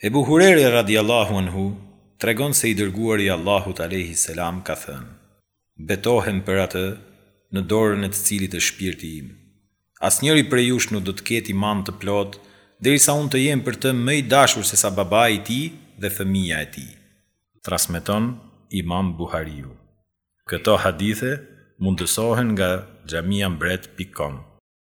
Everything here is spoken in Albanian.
Ebu Hurejre radhijallâhu anhu tregon se i Dërguari i Allahut alejhi selam ka thënë, Betohem për atë në dorën e të cilit është shpirti im. Asnjëri prej jush nuk do të ketë iman të plotë derisa unë të jem për të më i dashur sesa babai i tij dhe fëmija e tij. Transmeton Imam Buhariu. Këto hadithe mundësohen nga xhamiambret pikë kom.